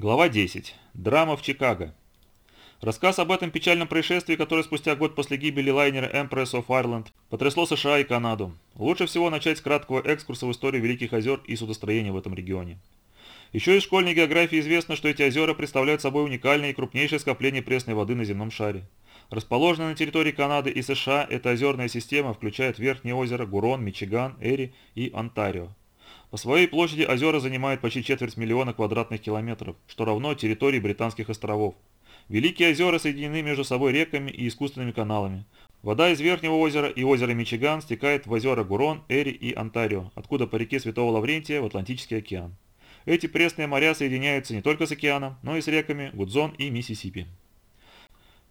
Глава 10. Драма в Чикаго. Рассказ об этом печальном происшествии, которое спустя год после гибели лайнера Empress of Ireland потрясло США и Канаду. Лучше всего начать с краткого экскурса в историю Великих озер и судостроения в этом регионе. Еще из школьной географии известно, что эти озера представляют собой уникальное и крупнейшее скопление пресной воды на земном шаре. Расположенная на территории Канады и США, эта озерная система включает верхние озера Гурон, Мичиган, Эри и Онтарио. По своей площади озера занимают почти четверть миллиона квадратных километров, что равно территории Британских островов. Великие озера соединены между собой реками и искусственными каналами. Вода из Верхнего озера и озера Мичиган стекает в озера Гурон, Эри и Онтарио, откуда по реке Святого Лаврентия в Атлантический океан. Эти пресные моря соединяются не только с океаном, но и с реками Гудзон и Миссисипи.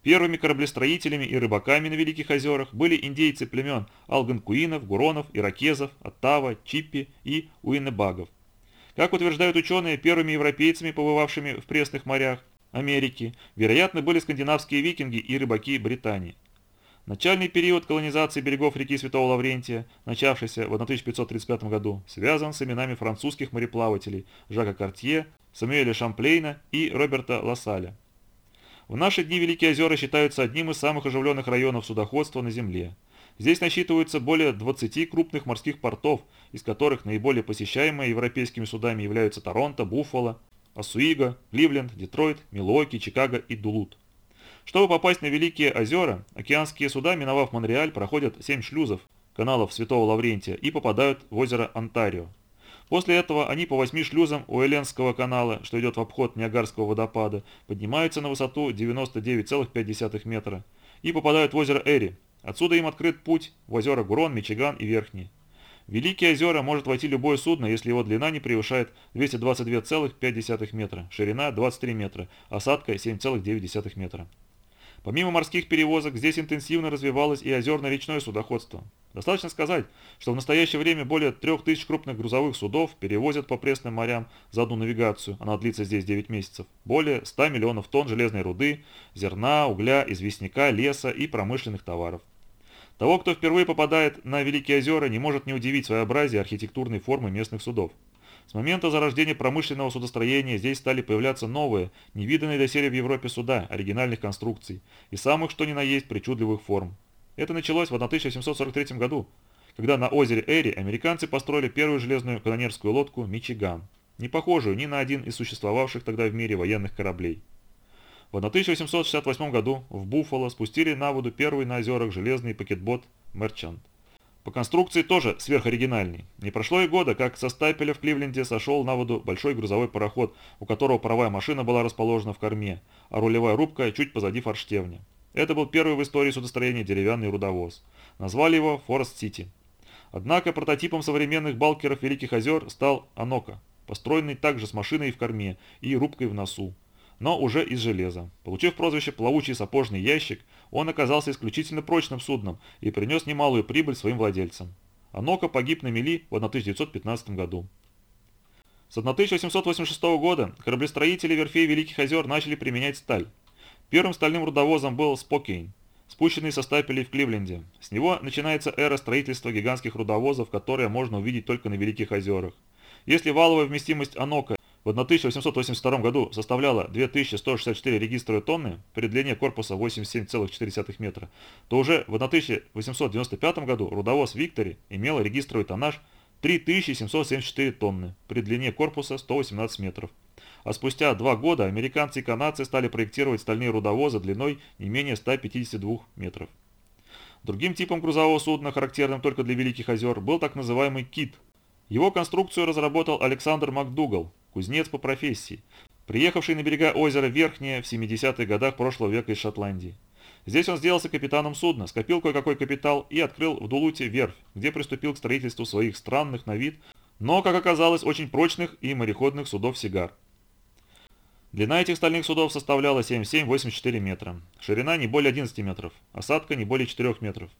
Первыми кораблестроителями и рыбаками на Великих озерах были индейцы племен Алганкуинов, Гуронов, Иракезов, Оттава, Чиппи и Уиннебагов. Как утверждают ученые, первыми европейцами, побывавшими в пресных морях Америки, вероятно, были скандинавские викинги и рыбаки Британии. Начальный период колонизации берегов реки Святого Лаврентия, начавшийся в 1535 году, связан с именами французских мореплавателей Жака Картье, Самуэля Шамплейна и Роберта Лассаля. В наши дни Великие озера считаются одним из самых оживленных районов судоходства на Земле. Здесь насчитывается более 20 крупных морских портов, из которых наиболее посещаемые европейскими судами являются Торонто, Буффало, Осуиго, Кливленд, Детройт, Милуоки, Чикаго и Дулут. Чтобы попасть на Великие озера, океанские суда, миновав Монреаль, проходят 7 шлюзов, каналов Святого Лаврентия и попадают в озеро Онтарио. После этого они по восьми шлюзам Уэлленского канала, что идет в обход Ниагарского водопада, поднимаются на высоту 99,5 метра и попадают в озеро Эри. Отсюда им открыт путь в озера Гурон, Мичиган и Верхний. В Великие озера может войти любое судно, если его длина не превышает 222,5 метра, ширина 23 метра, осадка 7,9 метра. Помимо морских перевозок, здесь интенсивно развивалось и озерно-речное судоходство. Достаточно сказать, что в настоящее время более 3000 крупных грузовых судов перевозят по пресным морям за одну навигацию, она длится здесь 9 месяцев, более 100 миллионов тонн железной руды, зерна, угля, известняка, леса и промышленных товаров. Того, кто впервые попадает на Великие озера, не может не удивить своеобразие архитектурной формы местных судов. С момента зарождения промышленного судостроения здесь стали появляться новые, невиданные доселе в Европе суда, оригинальных конструкций и самых что ни на есть причудливых форм. Это началось в 1743 году, когда на озере Эри американцы построили первую железную канонерскую лодку «Мичиган», не похожую ни на один из существовавших тогда в мире военных кораблей. В 1868 году в Буффало спустили на воду первый на озерах железный пакетбот «Мерчант». По конструкции тоже сверхоригинальный. Не прошло и года, как со стапеля в Кливленде сошел на воду большой грузовой пароход, у которого паровая машина была расположена в корме, а рулевая рубка чуть позади форштевня. Это был первый в истории судостроения деревянный рудовоз. Назвали его Форест-Сити. Однако прототипом современных балкеров Великих озер стал Анока, построенный также с машиной в корме и рубкой в носу но уже из железа. Получив прозвище «плавучий сапожный ящик», он оказался исключительно прочным судном и принес немалую прибыль своим владельцам. Анока погиб на мели в 1915 году. С 1886 года кораблестроители верфей Великих озер начали применять сталь. Первым стальным рудовозом был Спокейн, спущенный со стапелей в Кливленде. С него начинается эра строительства гигантских рудовозов, которые можно увидеть только на Великих озерах. Если валовая вместимость Анока в 1882 году составляла 2164 регистровые тонны при длине корпуса 87,4 метра, то уже в 1895 году рудовоз «Виктори» имел регистровый тоннаж 3774 тонны при длине корпуса 118 метров. А спустя два года американцы и канадцы стали проектировать стальные рудовозы длиной не менее 152 метров. Другим типом грузового судна, характерным только для Великих озер, был так называемый «Кит». Его конструкцию разработал Александр МакДугал, кузнец по профессии, приехавший на берега озера Верхнее в 70-х годах прошлого века из Шотландии. Здесь он сделался капитаном судна, скопил кое-какой капитал и открыл в Дулуте верфь, где приступил к строительству своих странных на вид, но, как оказалось, очень прочных и мореходных судов «Сигар». Длина этих стальных судов составляла 77-84 метра, ширина не более 11 метров, осадка не более 4 метров.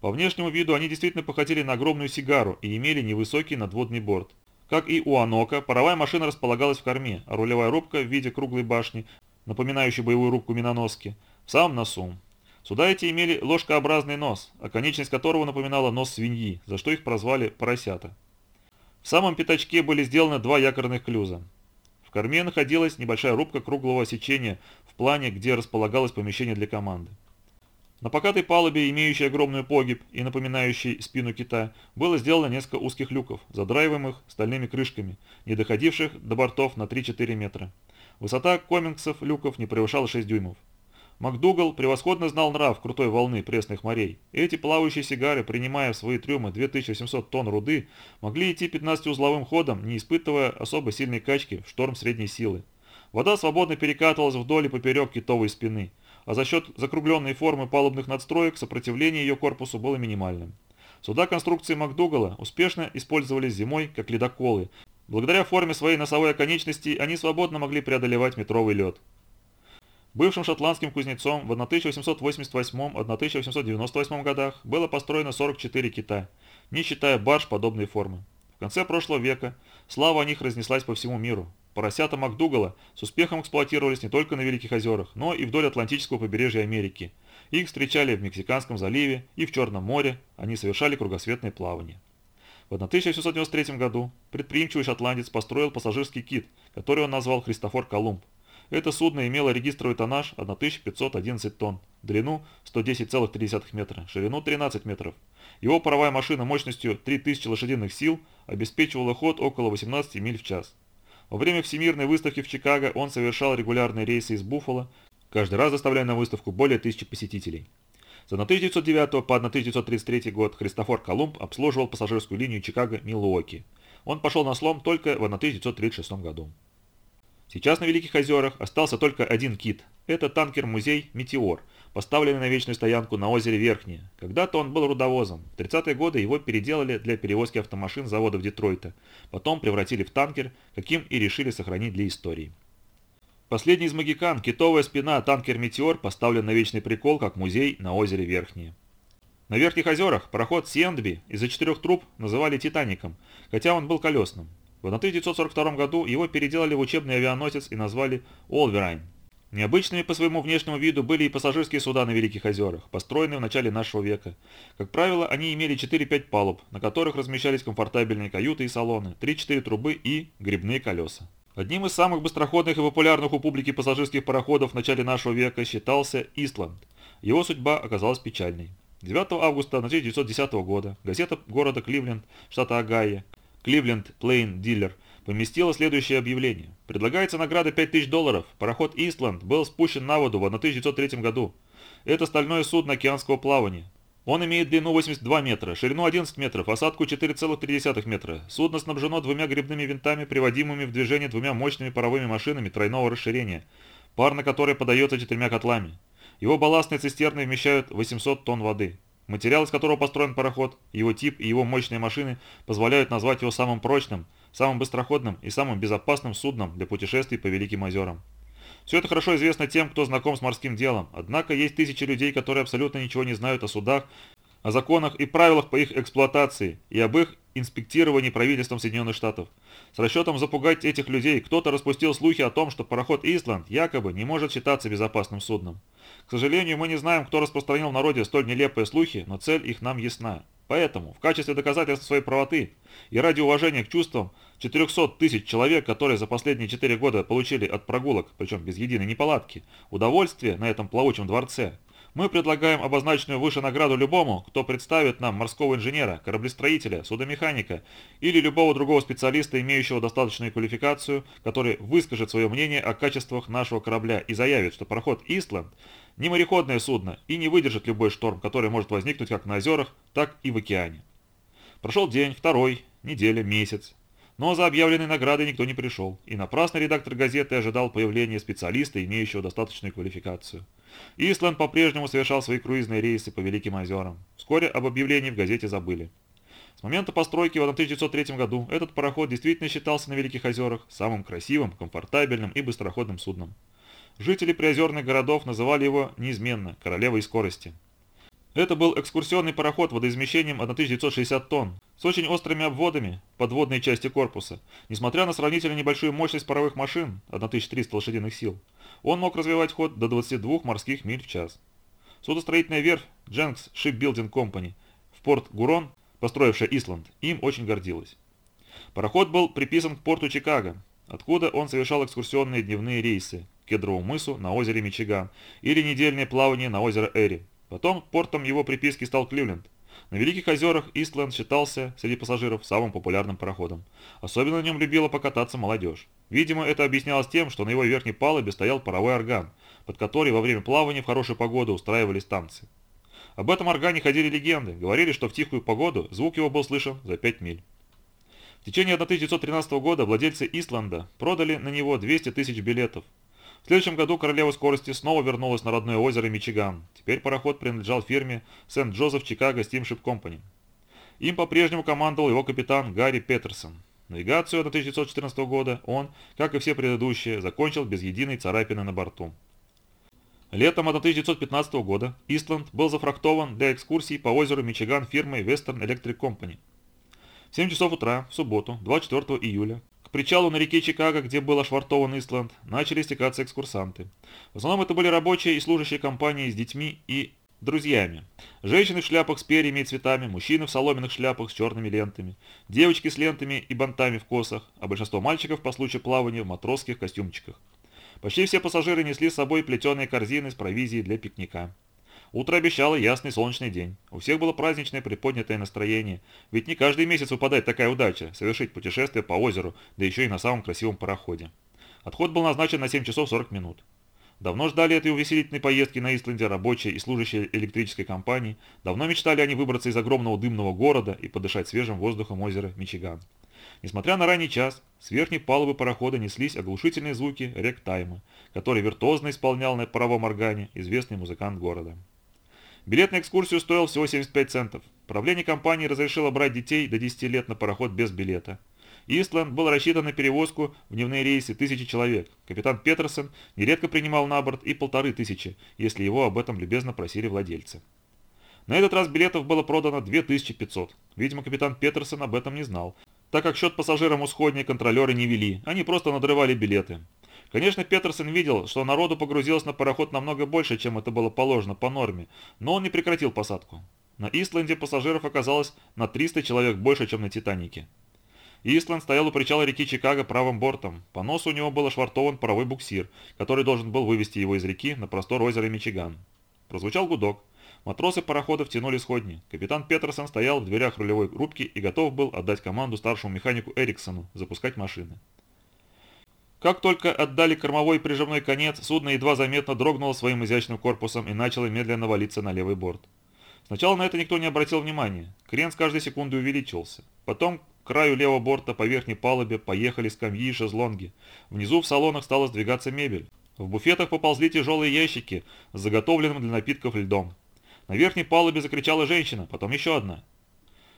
По внешнему виду они действительно походили на огромную сигару и имели невысокий надводный борт. Как и у Анока, паровая машина располагалась в корме, а рулевая рубка в виде круглой башни, напоминающей боевую рубку миноноски, в самом носу. Суда эти имели ложкообразный нос, а конечность которого напоминала нос свиньи, за что их прозвали поросята. В самом пятачке были сделаны два якорных клюза. В корме находилась небольшая рубка круглого сечения в плане, где располагалось помещение для команды. На покатой палубе, имеющей огромную погиб и напоминающей спину кита, было сделано несколько узких люков, задраиваемых стальными крышками, не доходивших до бортов на 3-4 метра. Высота комингсов люков не превышала 6 дюймов. МакДугал превосходно знал нрав крутой волны пресных морей. Эти плавающие сигары, принимая в свои трюмы 2700 тонн руды, могли идти 15-узловым ходом, не испытывая особо сильной качки в шторм средней силы. Вода свободно перекатывалась вдоль и поперек китовой спины, а за счет закругленной формы палубных надстроек сопротивление ее корпусу было минимальным. Суда конструкции МакДугала успешно использовались зимой как ледоколы. Благодаря форме своей носовой оконечности они свободно могли преодолевать метровый лед. Бывшим шотландским кузнецом в 1888-1898 годах было построено 44 кита, не считая барж подобной формы. В конце прошлого века слава о них разнеслась по всему миру. Поросята МакДугала с успехом эксплуатировались не только на Великих озерах, но и вдоль Атлантического побережья Америки. Их встречали в Мексиканском заливе и в Черном море, они совершали кругосветное плавание. В 1893 году предприимчивый шотландец построил пассажирский кит, который он назвал Христофор Колумб. Это судно имело регистровый тоннаж 1511 тонн, длину 110,3 метра, ширину 13 метров. Его паровая машина мощностью 3000 лошадиных сил обеспечивала ход около 18 миль в час. Во время Всемирной выставки в Чикаго он совершал регулярные рейсы из Буффало, каждый раз доставляя на выставку более тысячи посетителей. С 1909 по 1933 год Христофор Колумб обслуживал пассажирскую линию Чикаго-Милуоки. Он пошел на слом только в 1936 году. Сейчас на Великих озерах остался только один кит. Это танкер-музей «Метеор», поставленный на вечную стоянку на озере Верхнее. Когда-то он был рудовозом. В 30-е годы его переделали для перевозки автомашин заводов Детройта. Потом превратили в танкер, каким и решили сохранить для истории. Последний из магикан, китовая спина, танкер «Метеор» поставлен на вечный прикол, как музей на озере Верхнее. На Верхних озерах пароход «Сиэндби» из-за четырех труб называли «Титаником», хотя он был колесным. В 1942 году его переделали в учебный авианосец и назвали «Олверайн». Необычными по своему внешнему виду были и пассажирские суда на Великих озерах, построенные в начале нашего века. Как правило, они имели 4-5 палуб, на которых размещались комфортабельные каюты и салоны, 3-4 трубы и грибные колеса. Одним из самых быстроходных и популярных у публики пассажирских пароходов в начале нашего века считался «Истланд». Его судьба оказалась печальной. 9 августа 1910 года газета города Кливленд, штата Огайо, Кливленд Плейн Дилер поместила следующее объявление. Предлагается награда 5000 долларов. Пароход «Истланд» был спущен на воду в 1903 году. Это стальное судно океанского плавания. Он имеет длину 82 метра, ширину 11 метров, осадку 4,3 метра. Судно снабжено двумя грибными винтами, приводимыми в движение двумя мощными паровыми машинами тройного расширения, пар на которой подается четырьмя котлами. Его балластные цистерны вмещают 800 тонн воды. Материал, из которого построен пароход, его тип и его мощные машины позволяют назвать его самым прочным, самым быстроходным и самым безопасным судном для путешествий по Великим озерам. Все это хорошо известно тем, кто знаком с морским делом, однако есть тысячи людей, которые абсолютно ничего не знают о судах, о законах и правилах по их эксплуатации и об их инспектировании правительством Соединенных Штатов. С расчетом запугать этих людей кто-то распустил слухи о том, что пароход «Исланд» якобы не может считаться безопасным судном. К сожалению, мы не знаем, кто распространил в народе столь нелепые слухи, но цель их нам ясна. Поэтому, в качестве доказательства своей правоты и ради уважения к чувствам 400 тысяч человек, которые за последние 4 года получили от прогулок, причем без единой неполадки, удовольствие на этом плавучем дворце, мы предлагаем обозначенную выше награду любому, кто представит нам морского инженера, кораблестроителя, судомеханика или любого другого специалиста, имеющего достаточную квалификацию, который выскажет свое мнение о качествах нашего корабля и заявит, что пароход «Истланд» не мореходное судно и не выдержит любой шторм, который может возникнуть как на озерах, так и в океане. Прошел день, второй, неделя, месяц. Но за объявленной наградой никто не пришел, и напрасно редактор газеты ожидал появления специалиста, имеющего достаточную квалификацию. Исланд по-прежнему совершал свои круизные рейсы по Великим озерам. Вскоре об объявлении в газете забыли. С момента постройки в 1903 году этот пароход действительно считался на Великих озерах самым красивым, комфортабельным и быстроходным судном. Жители приозерных городов называли его неизменно «королевой скорости». Это был экскурсионный пароход водоизмещением 1960 тонн, с очень острыми обводами подводной части корпуса. Несмотря на сравнительно небольшую мощность паровых машин, 1300 лошадиных сил, он мог развивать ход до 22 морских миль в час. Судостроительная верфь Jenks Shipbuilding Company в порт Гурон, построившая Исланд, им очень гордилась. Пароход был приписан к порту Чикаго, откуда он совершал экскурсионные дневные рейсы к Кедровому мысу на озере Мичиган или недельное плавание на озеро Эри. Потом портом его приписки стал Кливленд. На Великих озерах Истленд считался среди пассажиров самым популярным пароходом. Особенно на нем любила покататься молодежь. Видимо, это объяснялось тем, что на его верхней палубе стоял паровой орган, под который во время плавания в хорошую погоду устраивались танцы. Об этом органе ходили легенды, говорили, что в тихую погоду звук его был слышен за 5 миль. В течение 1913 года владельцы Исланда продали на него 200 тысяч билетов. Следующем году королева скорости снова вернулась на родное озеро Мичиган. Теперь пароход принадлежал фирме Сент-Джозеф Чикаго Steamship Company. Им по-прежнему командовал его капитан Гарри Петерсон. Навигацию 1914 года он, как и все предыдущие, закончил без единой царапины на борту. Летом 1915 года Истланд был зафрахтован для экскурсий по озеру Мичиган фирмой Western Electric Company. В 7 часов утра, в субботу, 24 июля, к причалу на реке Чикаго, где был ошвартован Истланд, начали стекаться экскурсанты. В основном это были рабочие и служащие компании с детьми и друзьями. Женщины в шляпах с перьями и цветами, мужчины в соломенных шляпах с черными лентами, девочки с лентами и бантами в косах, а большинство мальчиков по случаю плавания в матросских костюмчиках. Почти все пассажиры несли с собой плетеные корзины с провизией для пикника. Утро обещало ясный солнечный день. У всех было праздничное приподнятое настроение, ведь не каждый месяц выпадает такая удача – совершить путешествие по озеру, да еще и на самом красивом пароходе. Отход был назначен на 7 часов 40 минут. Давно ждали этой увеселительной поездки на Исланде рабочие и служащие электрической компании, давно мечтали они выбраться из огромного дымного города и подышать свежим воздухом озера Мичиган. Несмотря на ранний час, с верхней палубы парохода неслись оглушительные звуки рек-тайма, который виртуозно исполнял на паровом органе известный музыкант города. Билет на экскурсию стоил всего 75 центов. Правление компании разрешило брать детей до 10 лет на пароход без билета. Истланд был рассчитан на перевозку в дневные рейсы тысячи человек. Капитан Петерсон нередко принимал на борт и полторы тысячи, если его об этом любезно просили владельцы. На этот раз билетов было продано 2500. Видимо, капитан Петерсон об этом не знал, так как счет пассажирам усходние контролеры не вели, они просто надрывали билеты. Конечно, Петерсон видел, что народу погрузилось на пароход намного больше, чем это было положено по норме, но он не прекратил посадку. На Исленде пассажиров оказалось на 300 человек больше, чем на Титанике. Исланд стоял у причала реки Чикаго правым бортом. По носу у него был ошвартован паровой буксир, который должен был вывести его из реки на простор озера Мичиган. Прозвучал гудок. Матросы парохода втянули сходни. Капитан Петерсон стоял в дверях рулевой рубки и готов был отдать команду старшему механику Эриксону запускать машины. Как только отдали кормовой прижимной конец, судно едва заметно дрогнуло своим изящным корпусом и начало медленно валиться на левый борт. Сначала на это никто не обратил внимания. Крен с каждой секунды увеличивался. Потом к краю левого борта по верхней палубе поехали скамьи и шезлонги. Внизу в салонах стала сдвигаться мебель. В буфетах поползли тяжелые ящики с заготовленным для напитков льдом. На верхней палубе закричала женщина, потом еще одна.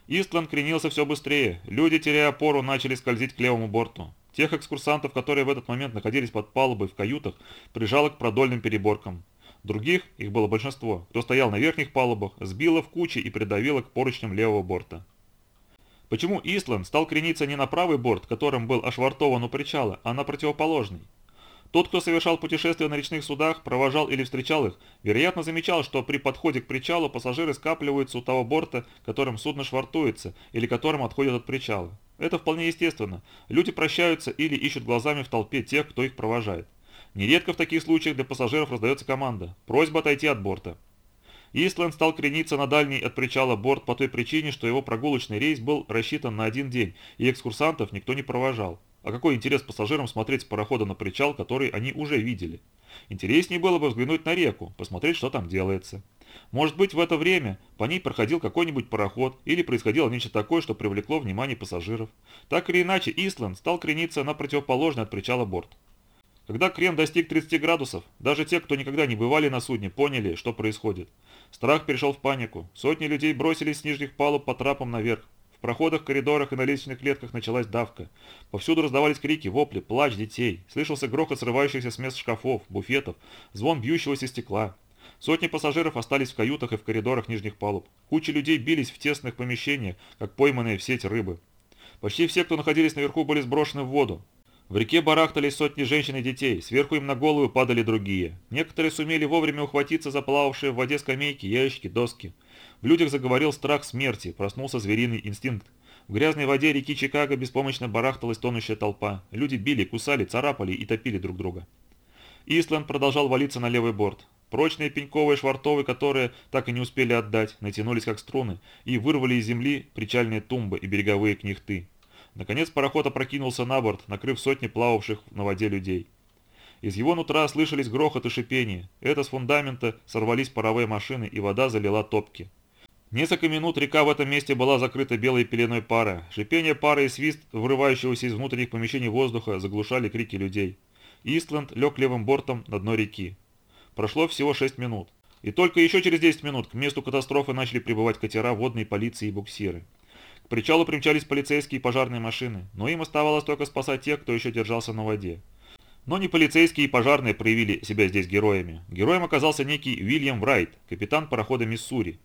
Истланд кренился все быстрее. Люди, теряя опору, начали скользить к левому борту. Тех экскурсантов, которые в этот момент находились под палубой в каютах, прижало к продольным переборкам. Других, их было большинство, кто стоял на верхних палубах, сбило в кучи и придавило к поручням левого борта. Почему Исланд стал крениться не на правый борт, которым был ошвартован у причала, а на противоположный? Тот, кто совершал путешествия на речных судах, провожал или встречал их, вероятно замечал, что при подходе к причалу пассажиры скапливаются у того борта, которым судно швартуется, или которым отходят от причала. Это вполне естественно. Люди прощаются или ищут глазами в толпе тех, кто их провожает. Нередко в таких случаях для пассажиров раздается команда «Просьба отойти от борта». Истленд стал крениться на дальний от причала борт по той причине, что его прогулочный рейс был рассчитан на один день, и экскурсантов никто не провожал. А какой интерес пассажирам смотреть с парохода на причал, который они уже видели? Интереснее было бы взглянуть на реку, посмотреть, что там делается. Может быть, в это время по ней проходил какой-нибудь пароход или происходило нечто такое, что привлекло внимание пассажиров. Так или иначе, Исланд стал крениться на противоположный от причала борт. Когда крен достиг 30 градусов, даже те, кто никогда не бывали на судне, поняли, что происходит. Страх перешел в панику. Сотни людей бросились с нижних палуб по трапам наверх проходах, коридорах и на лестничных клетках началась давка. Повсюду раздавались крики, вопли, плач детей. Слышался грохот срывающихся с мест шкафов, буфетов, звон бьющегося стекла. Сотни пассажиров остались в каютах и в коридорах нижних палуб. Куча людей бились в тесных помещениях, как пойманные в сеть рыбы. Почти все, кто находились наверху, были сброшены в воду. В реке барахтались сотни женщин и детей, сверху им на голову падали другие. Некоторые сумели вовремя ухватиться за плававшие в воде скамейки, ящики, доски. В людях заговорил страх смерти, проснулся звериный инстинкт. В грязной воде реки Чикаго беспомощно барахталась тонущая толпа. Люди били, кусали, царапали и топили друг друга. Исланд продолжал валиться на левый борт. Прочные пеньковые швартовы, которые так и не успели отдать, натянулись как струны и вырвали из земли причальные тумбы и береговые книхты. Наконец пароход опрокинулся на борт, накрыв сотни плававших на воде людей. Из его нутра слышались грохот и шипение. Это с фундамента сорвались паровые машины, и вода залила топки. Несколько минут река в этом месте была закрыта белой пеленой пара. Шипение пары и свист, вырывающегося из внутренних помещений воздуха, заглушали крики людей. Истленд лег левым бортом на дно реки. Прошло всего 6 минут. И только еще через 10 минут к месту катастрофы начали прибывать катера водной полиции и буксиры. К причалу примчались полицейские и пожарные машины, но им оставалось только спасать тех, кто еще держался на воде. Но не полицейские и пожарные проявили себя здесь героями. Героем оказался некий Уильям Врайт, капитан парохода «Миссури»,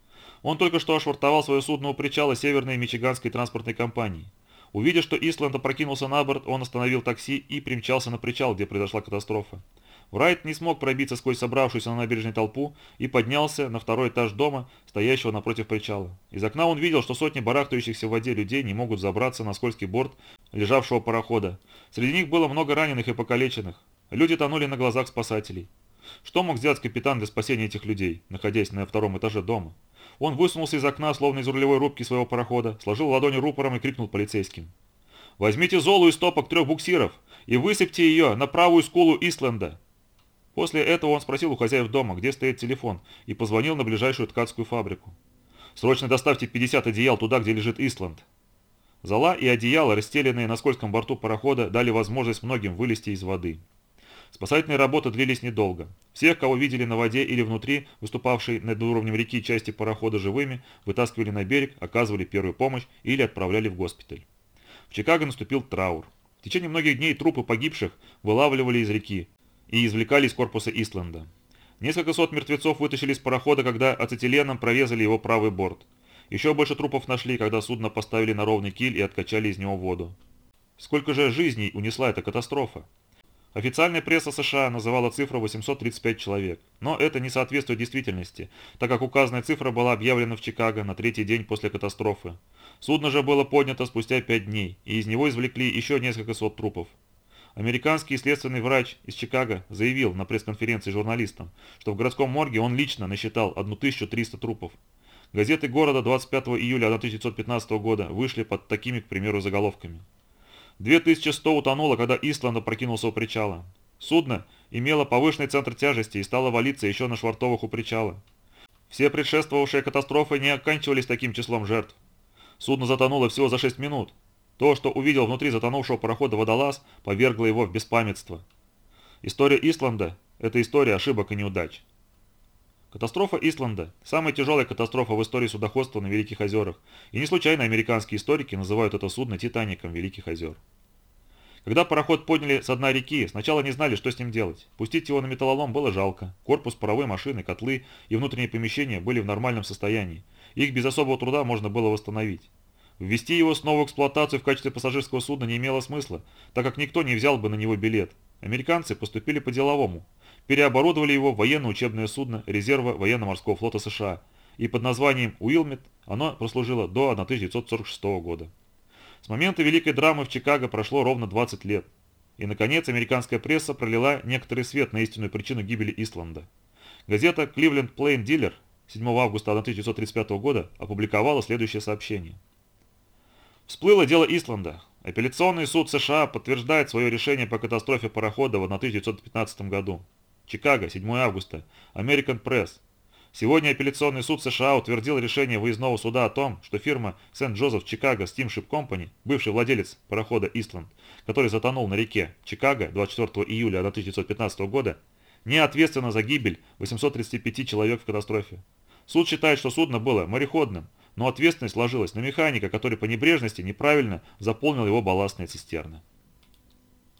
он только что ошвартовал свое судно у причала Северной Мичиганской транспортной компании. Увидев, что Исланд опрокинулся на борт, он остановил такси и примчался на причал, где произошла катастрофа. Врайт не смог пробиться сквозь собравшуюся на набережной толпу и поднялся на второй этаж дома, стоящего напротив причала. Из окна он видел, что сотни барахтающихся в воде людей не могут забраться на скользкий борт лежавшего парохода. Среди них было много раненых и покалеченных. Люди тонули на глазах спасателей. Что мог сделать капитан для спасения этих людей, находясь на втором этаже дома? Он высунулся из окна, словно из рулевой рубки своего парохода, сложил ладони рупором и крикнул полицейским. «Возьмите золу из стопок трех буксиров и высыпьте ее на правую скулу Исленда!» После этого он спросил у хозяев дома, где стоит телефон, и позвонил на ближайшую ткацкую фабрику. «Срочно доставьте 50 одеял туда, где лежит Исланд!» Зола и одеяло, расстеленные на скользком борту парохода, дали возможность многим вылезти из воды. Спасательные работы длились недолго. Всех, кого видели на воде или внутри, выступавшей над уровнем реки части парохода живыми, вытаскивали на берег, оказывали первую помощь или отправляли в госпиталь. В Чикаго наступил траур. В течение многих дней трупы погибших вылавливали из реки и извлекали из корпуса Исленда. Несколько сот мертвецов вытащили из парохода, когда ацетиленом прорезали его правый борт. Еще больше трупов нашли, когда судно поставили на ровный киль и откачали из него воду. Сколько же жизней унесла эта катастрофа? Официальная пресса США называла цифру 835 человек, но это не соответствует действительности, так как указанная цифра была объявлена в Чикаго на третий день после катастрофы. Судно же было поднято спустя пять дней, и из него извлекли еще несколько сот трупов. Американский следственный врач из Чикаго заявил на пресс-конференции журналистам, что в городском морге он лично насчитал 1300 трупов. Газеты города 25 июля 1915 года вышли под такими, к примеру, заголовками. 2100 утонуло, когда Исланд опрокинулся у причала. Судно имело повышенный центр тяжести и стало валиться еще на швартовых у причала. Все предшествовавшие катастрофы не оканчивались таким числом жертв. Судно затонуло всего за 6 минут. То, что увидел внутри затонувшего парохода водолаз, повергло его в беспамятство. История Исланда – это история ошибок и неудач. Катастрофа Исланда – самая тяжелая катастрофа в истории судоходства на Великих озерах, и не случайно американские историки называют это судно «Титаником Великих озер». Когда пароход подняли с дна реки, сначала не знали, что с ним делать. Пустить его на металлолом было жалко. Корпус паровой машины, котлы и внутренние помещения были в нормальном состоянии. Их без особого труда можно было восстановить. Ввести его снова в эксплуатацию в качестве пассажирского судна не имело смысла, так как никто не взял бы на него билет. Американцы поступили по-деловому переоборудовали его в военно-учебное судно резерва военно-морского флота США, и под названием «Уилмет» оно прослужило до 1946 года. С момента Великой драмы в Чикаго прошло ровно 20 лет, и, наконец, американская пресса пролила некоторый свет на истинную причину гибели Исланда. Газета Cleveland Plain Dealer 7 августа 1935 года опубликовала следующее сообщение. Всплыло дело Исланда. Апелляционный суд США подтверждает свое решение по катастрофе парохода в 1915 году. Чикаго, 7 августа. American Press. Сегодня апелляционный суд США утвердил решение выездного суда о том, что фирма Сент-Джозеф Чикаго Steamship Company, бывший владелец парохода Истланд, который затонул на реке Чикаго 24 июля 1915 года, не ответственна за гибель 835 человек в катастрофе. Суд считает, что судно было мореходным, но ответственность ложилась на механика, который по небрежности неправильно заполнил его балластные цистерны.